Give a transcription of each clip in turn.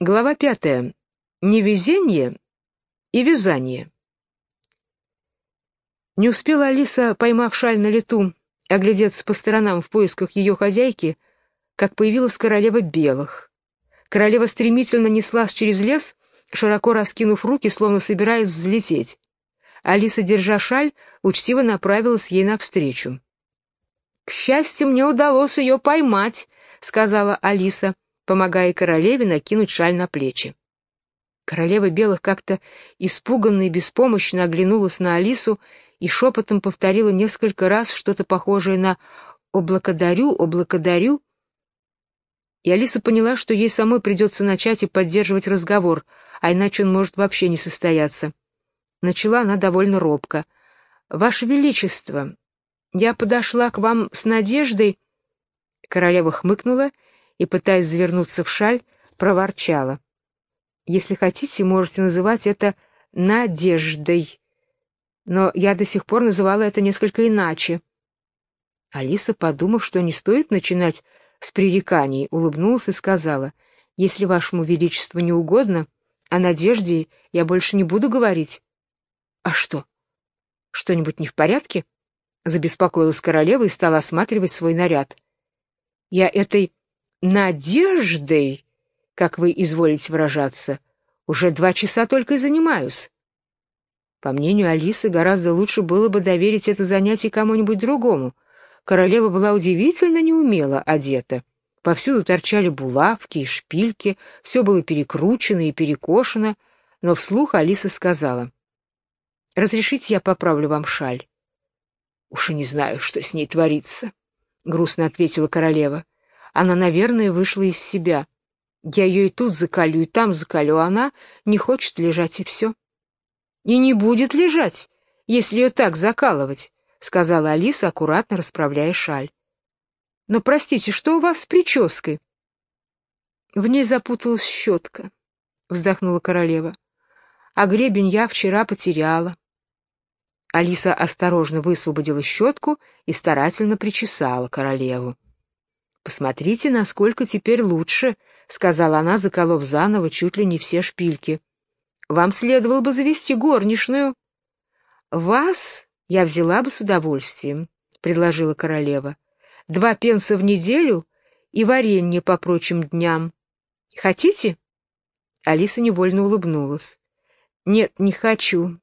Глава пятая. Невезение и вязание. Не успела Алиса, поймав шаль на лету, оглядеться по сторонам в поисках ее хозяйки, как появилась королева белых. Королева стремительно неслась через лес, широко раскинув руки, словно собираясь взлететь. Алиса, держа шаль, учтиво направилась ей навстречу. «К счастью, мне удалось ее поймать», — сказала Алиса помогая королеве накинуть шаль на плечи. Королева белых как-то испуганно и беспомощно оглянулась на Алису и шепотом повторила несколько раз что-то похожее на «Облакодарю, облакодарю». И Алиса поняла, что ей самой придется начать и поддерживать разговор, а иначе он может вообще не состояться. Начала она довольно робко. «Ваше Величество, я подошла к вам с надеждой...» Королева хмыкнула и, пытаясь завернуться в шаль, проворчала. «Если хотите, можете называть это надеждой, но я до сих пор называла это несколько иначе». Алиса, подумав, что не стоит начинать с пререканий, улыбнулась и сказала, «Если вашему величеству не угодно, о надежде я больше не буду говорить». «А что? Что-нибудь не в порядке?» Забеспокоилась королева и стала осматривать свой наряд. «Я этой надеждой, как вы изволите выражаться, уже два часа только и занимаюсь. По мнению Алисы, гораздо лучше было бы доверить это занятие кому-нибудь другому. Королева была удивительно неумело одета. Повсюду торчали булавки и шпильки, все было перекручено и перекошено, но вслух Алиса сказала, «Разрешите, я поправлю вам шаль?» «Уж и не знаю, что с ней творится», — грустно ответила королева. Она, наверное, вышла из себя. Я ее и тут закалю, и там закалю, а она не хочет лежать, и все. — И не будет лежать, если ее так закалывать, — сказала Алиса, аккуратно расправляя шаль. — Но, простите, что у вас с прической? В ней запуталась щетка, — вздохнула королева. — А гребень я вчера потеряла. Алиса осторожно высвободила щетку и старательно причесала королеву. «Посмотрите, насколько теперь лучше», — сказала она, заколов заново чуть ли не все шпильки. «Вам следовало бы завести горничную». «Вас я взяла бы с удовольствием», — предложила королева. «Два пенса в неделю и варенье по прочим дням. Хотите?» Алиса невольно улыбнулась. «Нет, не хочу.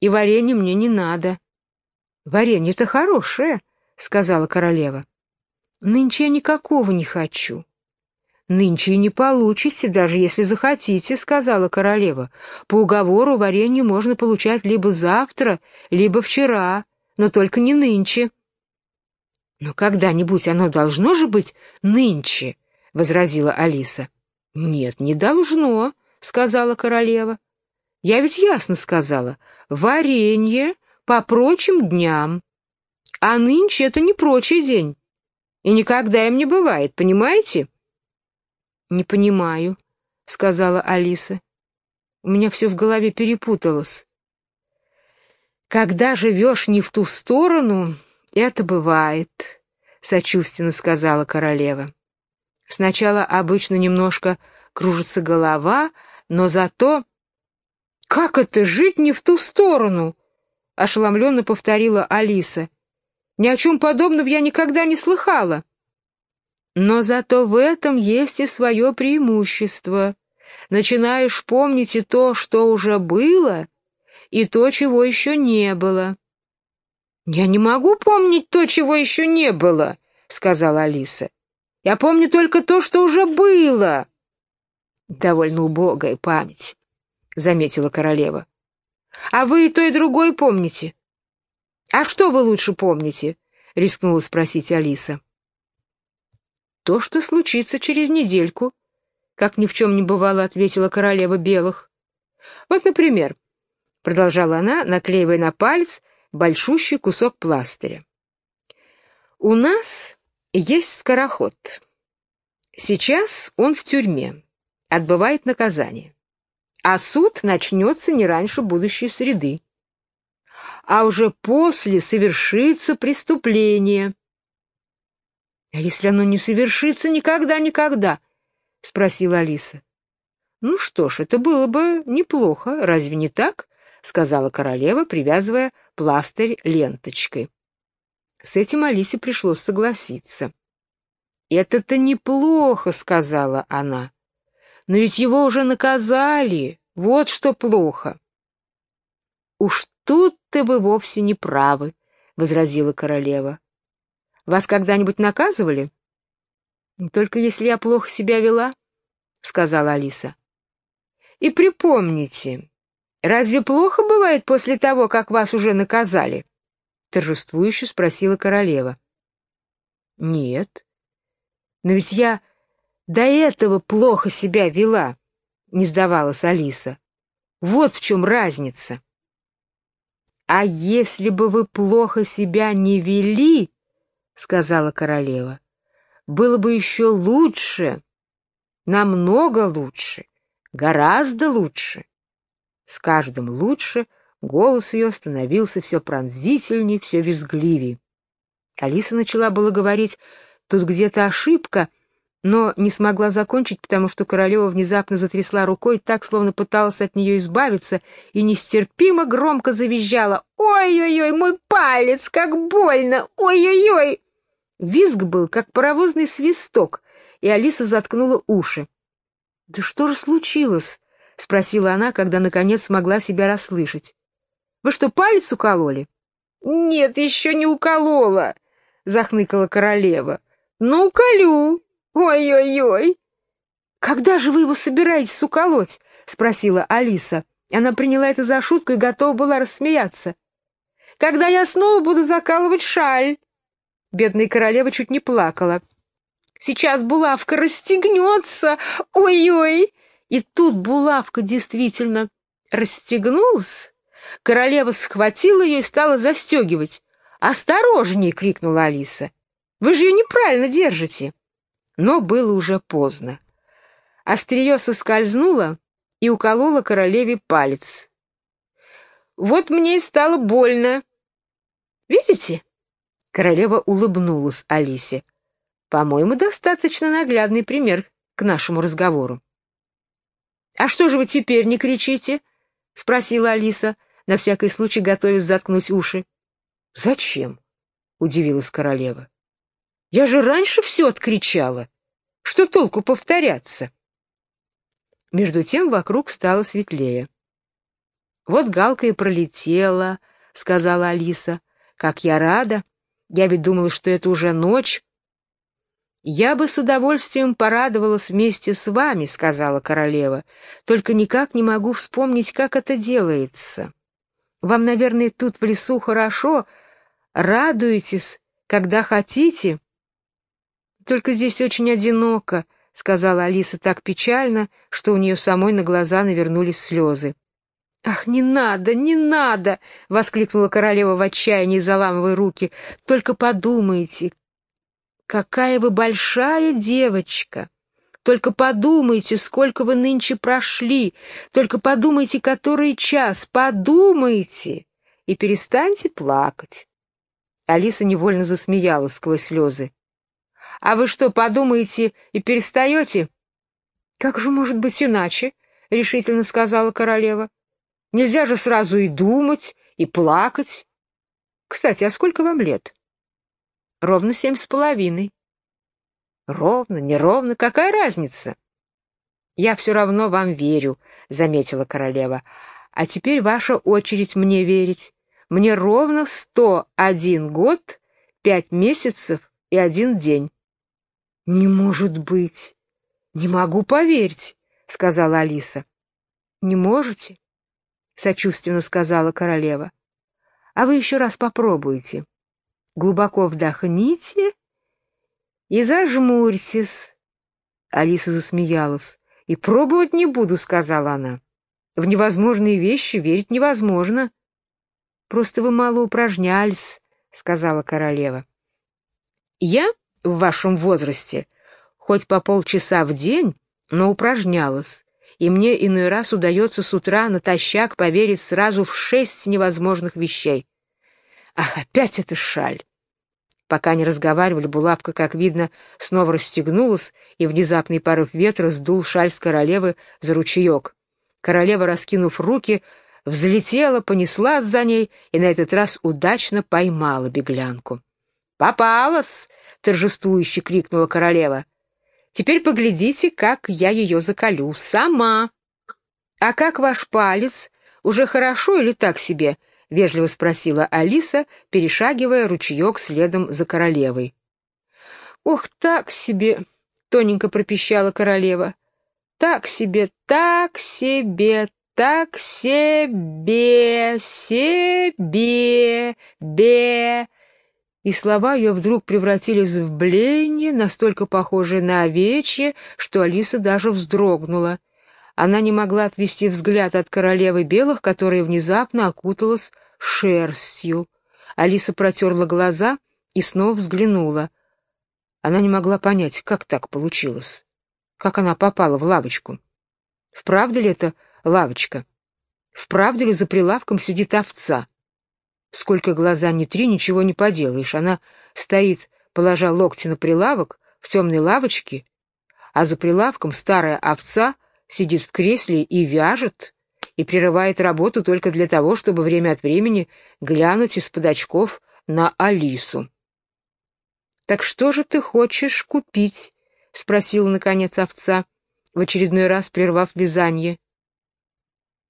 И варенье мне не надо». «Варенье-то хорошее», — сказала королева. Нынче я никакого не хочу. Нынче и не получите, даже если захотите, сказала королева. По уговору варенье можно получать либо завтра, либо вчера, но только не нынче. Но когда-нибудь оно должно же быть нынче, возразила Алиса. Нет, не должно, сказала королева. Я ведь ясно сказала, варенье по прочим дням. А нынче это не прочий день и никогда им не бывает, понимаете?» «Не понимаю», — сказала Алиса. «У меня все в голове перепуталось». «Когда живешь не в ту сторону, это бывает», — сочувственно сказала королева. «Сначала обычно немножко кружится голова, но зато...» «Как это жить не в ту сторону?» — ошеломленно повторила Алиса. Ни о чем подобном я никогда не слыхала. Но зато в этом есть и свое преимущество. Начинаешь помнить и то, что уже было, и то, чего еще не было. «Я не могу помнить то, чего еще не было», — сказала Алиса. «Я помню только то, что уже было». «Довольно убогая память», — заметила королева. «А вы и то, и другое помните. «А что вы лучше помните?» — рискнула спросить Алиса. «То, что случится через недельку», — как ни в чем не бывало, ответила королева белых. «Вот, например», — продолжала она, наклеивая на палец большущий кусок пластыря. «У нас есть скороход. Сейчас он в тюрьме, отбывает наказание, а суд начнется не раньше будущей среды а уже после совершится преступление. — А если оно не совершится никогда-никогда? — спросила Алиса. Ну что ж, это было бы неплохо, разве не так? сказала королева, привязывая пластырь ленточкой. С этим Алисе пришлось согласиться. «Это-то неплохо», — сказала она. «Но ведь его уже наказали, вот что плохо». «Уж тут-то вы вовсе не правы», — возразила королева. «Вас когда-нибудь наказывали?» «Только если я плохо себя вела», — сказала Алиса. «И припомните, разве плохо бывает после того, как вас уже наказали?» — торжествующе спросила королева. «Нет. Но ведь я до этого плохо себя вела», — не сдавалась Алиса. «Вот в чем разница». «А если бы вы плохо себя не вели, — сказала королева, — было бы еще лучше, намного лучше, гораздо лучше». С каждым лучше голос ее становился все пронзительней, все визгливее. Алиса начала было говорить, тут где-то ошибка, но не смогла закончить, потому что королева внезапно затрясла рукой так, словно пыталась от нее избавиться, и нестерпимо громко завизжала. «Ой-ой-ой, мой палец, как больно! Ой-ой-ой!» Визг был, как паровозный свисток, и Алиса заткнула уши. «Да что же случилось?» — спросила она, когда наконец смогла себя расслышать. «Вы что, палец укололи?» «Нет, еще не уколола», — захныкала королева. «Ну, уколю!» «Ой-ой-ой!» «Когда же вы его собираетесь уколоть?» — спросила Алиса. Она приняла это за шутку и готова была рассмеяться. «Когда я снова буду закалывать шаль!» Бедная королева чуть не плакала. «Сейчас булавка расстегнется! Ой-ой!» И тут булавка действительно расстегнулась. Королева схватила ее и стала застегивать. «Осторожнее!» — крикнула Алиса. «Вы же ее неправильно держите!» Но было уже поздно. Острие соскользнуло и укололо королеве палец. «Вот мне и стало больно. Видите?» Королева улыбнулась Алисе. «По-моему, достаточно наглядный пример к нашему разговору». «А что же вы теперь не кричите?» — спросила Алиса, на всякий случай готовясь заткнуть уши. «Зачем?» — удивилась королева. Я же раньше все откричала. Что толку повторяться? Между тем вокруг стало светлее. «Вот Галка и пролетела», — сказала Алиса. «Как я рада! Я ведь думала, что это уже ночь». «Я бы с удовольствием порадовалась вместе с вами», — сказала королева. «Только никак не могу вспомнить, как это делается. Вам, наверное, тут в лесу хорошо. Радуетесь, когда хотите». Только здесь очень одиноко, — сказала Алиса так печально, что у нее самой на глаза навернулись слезы. «Ах, не надо, не надо!» — воскликнула королева в отчаянии, заламывая руки. «Только подумайте, какая вы большая девочка! Только подумайте, сколько вы нынче прошли! Только подумайте, который час! Подумайте! И перестаньте плакать!» Алиса невольно засмеялась сквозь слезы. А вы что, подумаете и перестаете? — Как же может быть иначе? — решительно сказала королева. — Нельзя же сразу и думать, и плакать. Кстати, а сколько вам лет? — Ровно семь с половиной. — Ровно, неровно, какая разница? — Я все равно вам верю, — заметила королева. — А теперь ваша очередь мне верить. Мне ровно сто один год, пять месяцев и один день. «Не может быть! Не могу поверить!» — сказала Алиса. «Не можете?» — сочувственно сказала королева. «А вы еще раз попробуйте. Глубоко вдохните и зажмурьтесь». Алиса засмеялась. «И пробовать не буду», — сказала она. «В невозможные вещи верить невозможно». «Просто вы мало упражнялись», — сказала королева. «Я в вашем возрасте, хоть по полчаса в день, но упражнялась, и мне иной раз удается с утра натощак поверить сразу в шесть невозможных вещей. Ах, опять эта шаль! Пока не разговаривали, булавка, как видно, снова расстегнулась, и внезапный порыв ветра сдул шаль с королевы за ручеек. Королева, раскинув руки, взлетела, понеслась за ней и на этот раз удачно поймала беглянку. «Попалась!» — торжествующе крикнула королева. «Теперь поглядите, как я ее заколю. Сама!» «А как ваш палец? Уже хорошо или так себе?» — вежливо спросила Алиса, перешагивая ручеек следом за королевой. «Ох, так себе!» — тоненько пропищала королева. «Так себе, так себе, так себе, себе, бе!» И слова ее вдруг превратились в блеяние, настолько похожее на овечье, что Алиса даже вздрогнула. Она не могла отвести взгляд от королевы белых, которая внезапно окуталась шерстью. Алиса протерла глаза и снова взглянула. Она не могла понять, как так получилось. Как она попала в лавочку? Вправду ли это лавочка? Вправду ли за прилавком сидит овца? Сколько глаза не три, ничего не поделаешь. Она стоит, положа локти на прилавок, в темной лавочке, а за прилавком старая овца — сидит в кресле и вяжет, и прерывает работу только для того, чтобы время от времени глянуть из-под очков на Алису. «Так что же ты хочешь купить?» — спросила, наконец, овца, в очередной раз прервав вязание.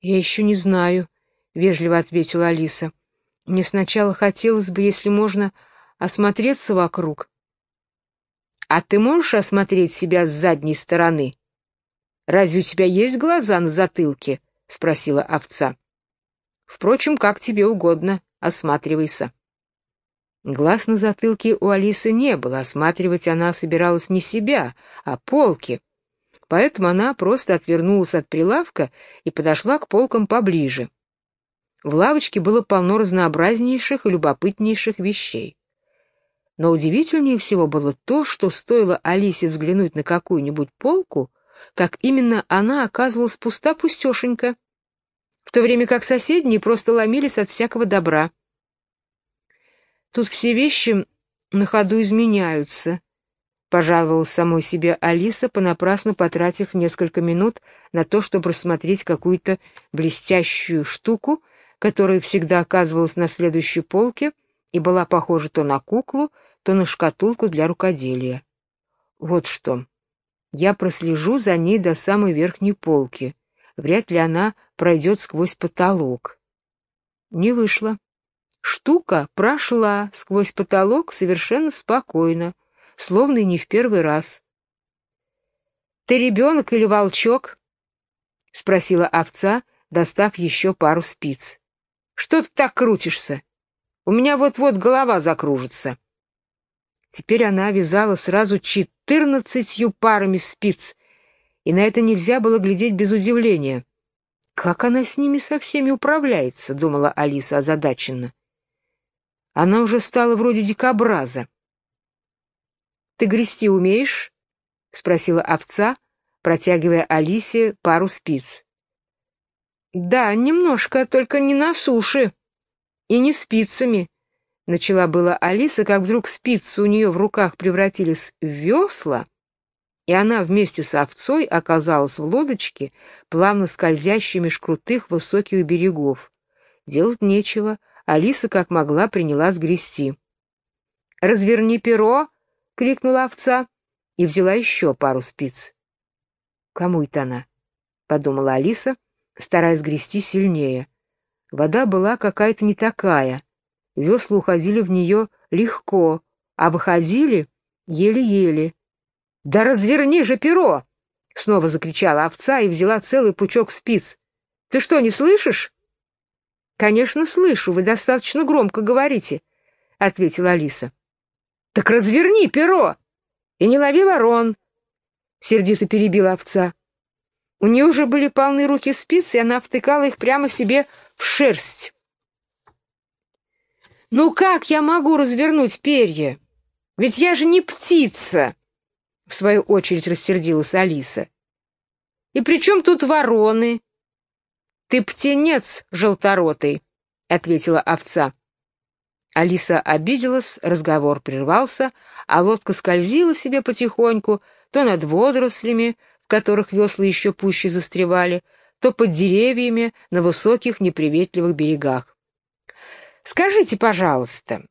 «Я еще не знаю», — вежливо ответила Алиса. «Мне сначала хотелось бы, если можно, осмотреться вокруг». «А ты можешь осмотреть себя с задней стороны?» «Разве у тебя есть глаза на затылке?» — спросила овца. «Впрочем, как тебе угодно, осматривайся». Глаз на затылке у Алисы не было, осматривать она собиралась не себя, а полки. Поэтому она просто отвернулась от прилавка и подошла к полкам поближе. В лавочке было полно разнообразнейших и любопытнейших вещей. Но удивительнее всего было то, что стоило Алисе взглянуть на какую-нибудь полку, как именно она оказывалась пуста-пустешенька, в то время как соседние просто ломились от всякого добра. Тут все вещи на ходу изменяются, — пожаловалась самой себе Алиса, понапрасну потратив несколько минут на то, чтобы рассмотреть какую-то блестящую штуку, которая всегда оказывалась на следующей полке и была похожа то на куклу, то на шкатулку для рукоделия. Вот что. Я прослежу за ней до самой верхней полки. Вряд ли она пройдет сквозь потолок. Не вышло. Штука прошла сквозь потолок совершенно спокойно, словно и не в первый раз. «Ты ребенок или волчок?» — спросила овца, достав еще пару спиц. «Что ты так крутишься? У меня вот-вот голова закружится». Теперь она вязала сразу четырнадцатью парами спиц, и на это нельзя было глядеть без удивления. «Как она с ними со всеми управляется?» — думала Алиса озадаченно. Она уже стала вроде дикобраза. «Ты грести умеешь?» — спросила овца, протягивая Алисе пару спиц. «Да, немножко, только не на суше и не спицами», Начала была Алиса, как вдруг спицы у нее в руках превратились в весла, и она вместе с овцой оказалась в лодочке, плавно скользящей меж крутых высоких берегов. Делать нечего, Алиса как могла приняла сгрести. «Разверни перо!» — крикнула овца и взяла еще пару спиц. «Кому это она?» — подумала Алиса, стараясь грести сильнее. Вода была какая-то не такая — Весла уходили в нее легко, а выходили еле-еле. «Да разверни же перо!» — снова закричала овца и взяла целый пучок спиц. «Ты что, не слышишь?» «Конечно, слышу, вы достаточно громко говорите», — ответила Алиса. «Так разверни перо и не лови ворон», — сердито перебила овца. У нее уже были полны руки спиц, и она втыкала их прямо себе в шерсть. «Ну как я могу развернуть перья? Ведь я же не птица!» В свою очередь рассердилась Алиса. «И при чем тут вороны?» «Ты птенец желторотый», — ответила овца. Алиса обиделась, разговор прервался, а лодка скользила себе потихоньку, то над водорослями, в которых весла еще пуще застревали, то под деревьями на высоких неприветливых берегах. «Скажите, пожалуйста,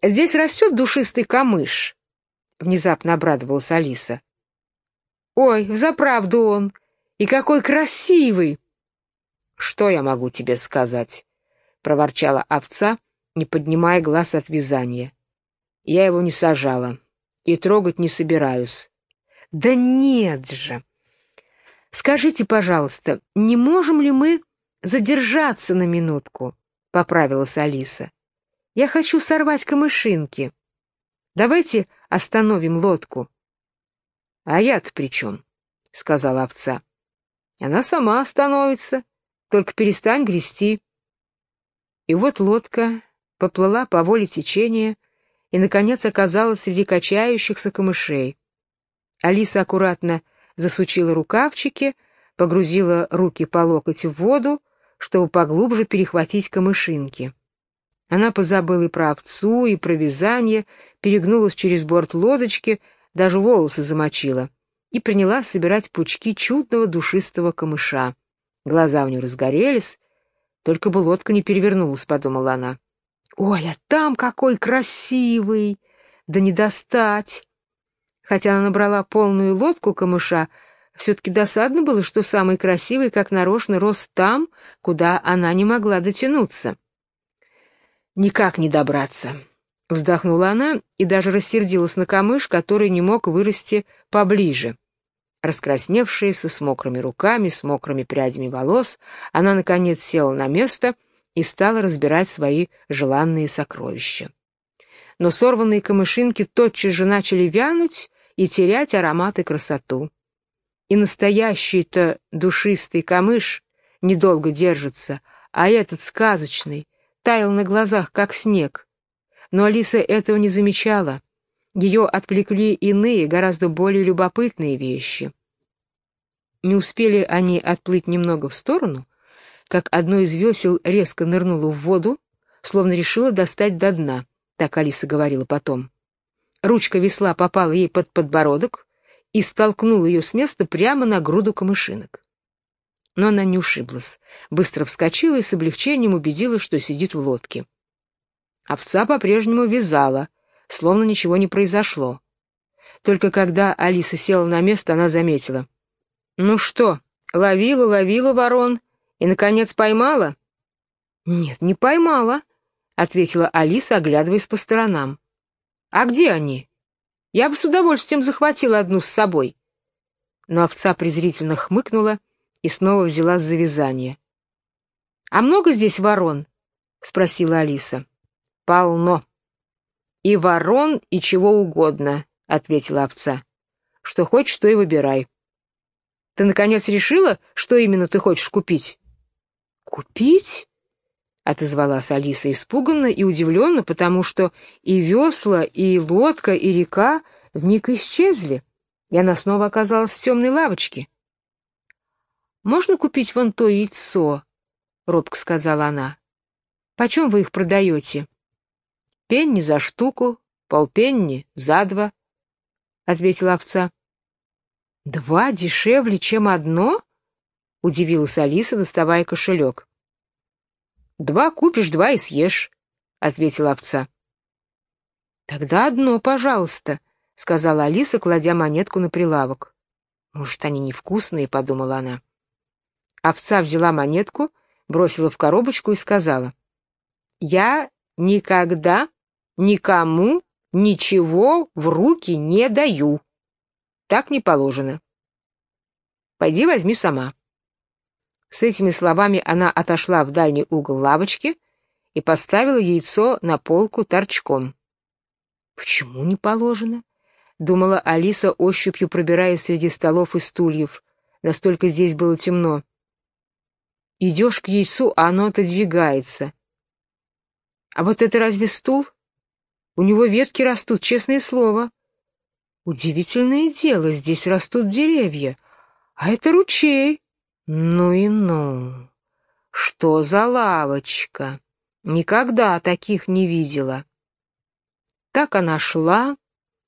здесь растет душистый камыш?» — внезапно обрадовалась Алиса. «Ой, взаправду он! И какой красивый!» «Что я могу тебе сказать?» — проворчала овца, не поднимая глаз от вязания. Я его не сажала и трогать не собираюсь. Да нет же. Скажите, пожалуйста, не можем ли мы задержаться на минутку? Поправилась Алиса. Я хочу сорвать камышинки. Давайте остановим лодку. А я-то при чем? Сказала овца. Она сама остановится, только перестань грести. И вот лодка поплыла по воле течения и, наконец, оказалась среди качающихся камышей. Алиса аккуратно засучила рукавчики, погрузила руки по локоть в воду, чтобы поглубже перехватить камышинки. Она позабыла и про овцу, и про вязание, перегнулась через борт лодочки, даже волосы замочила и принялась собирать пучки чудного душистого камыша. Глаза у нее разгорелись, только бы лодка не перевернулась, подумала она. Ой, а там какой красивый! Да не достать! Хотя она набрала полную лодку камыша, все-таки досадно было, что самый красивый, как нарочно, рос там, куда она не могла дотянуться. «Никак не добраться», — вздохнула она и даже рассердилась на камыш, который не мог вырасти поближе. Раскрасневшаяся, с мокрыми руками, с мокрыми прядями волос, она, наконец, села на место — и стала разбирать свои желанные сокровища. Но сорванные камышинки тотчас же начали вянуть и терять аромат и красоту. И настоящий-то душистый камыш недолго держится, а этот сказочный таял на глазах, как снег. Но Алиса этого не замечала. Ее отвлекли иные, гораздо более любопытные вещи. Не успели они отплыть немного в сторону, как одно из весел резко нырнуло в воду, словно решило достать до дна, так Алиса говорила потом. Ручка весла попала ей под подбородок и столкнула ее с места прямо на груду камышинок. Но она не ушиблась, быстро вскочила и с облегчением убедилась, что сидит в лодке. Овца по-прежнему вязала, словно ничего не произошло. Только когда Алиса села на место, она заметила. «Ну что, ловила, ловила ворон, и, наконец, поймала? Нет, не поймала, ответила Алиса, оглядываясь по сторонам. А где они? Я бы с удовольствием захватила одну с собой. Но овца презрительно хмыкнула и снова взяла за вязание. А много здесь ворон? спросила Алиса. Полно. И ворон, и чего угодно, ответила овца. Что хочешь, то и выбирай. Ты наконец решила, что именно ты хочешь купить? «Купить?» — отозвалась Алиса испуганно и удивленно, потому что и весла, и лодка, и река вмиг исчезли, и она снова оказалась в темной лавочке. «Можно купить вон то яйцо?» — робко сказала она. «Почем вы их продаете?» «Пенни за штуку, полпенни за два», — ответила овца. «Два дешевле, чем одно?» — удивилась Алиса, доставая кошелек. «Два купишь, два и съешь», — ответила овца. «Тогда одно, пожалуйста», — сказала Алиса, кладя монетку на прилавок. «Может, они невкусные», — подумала она. Овца взяла монетку, бросила в коробочку и сказала. «Я никогда никому ничего в руки не даю. Так не положено. Пойди возьми сама». С этими словами она отошла в дальний угол лавочки и поставила яйцо на полку торчком. «Почему не положено?» — думала Алиса, ощупью пробираясь среди столов и стульев. Настолько здесь было темно. Идешь к яйцу, а оно отодвигается. А вот это разве стул? У него ветки растут, честное слово. Удивительное дело, здесь растут деревья. А это ручей. Ну и ну. Что за лавочка? Никогда таких не видела. Так она шла,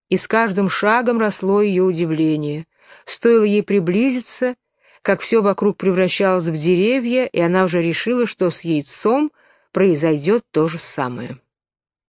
и с каждым шагом росло ее удивление. Стоило ей приблизиться, как все вокруг превращалось в деревья, и она уже решила, что с яйцом произойдет то же самое.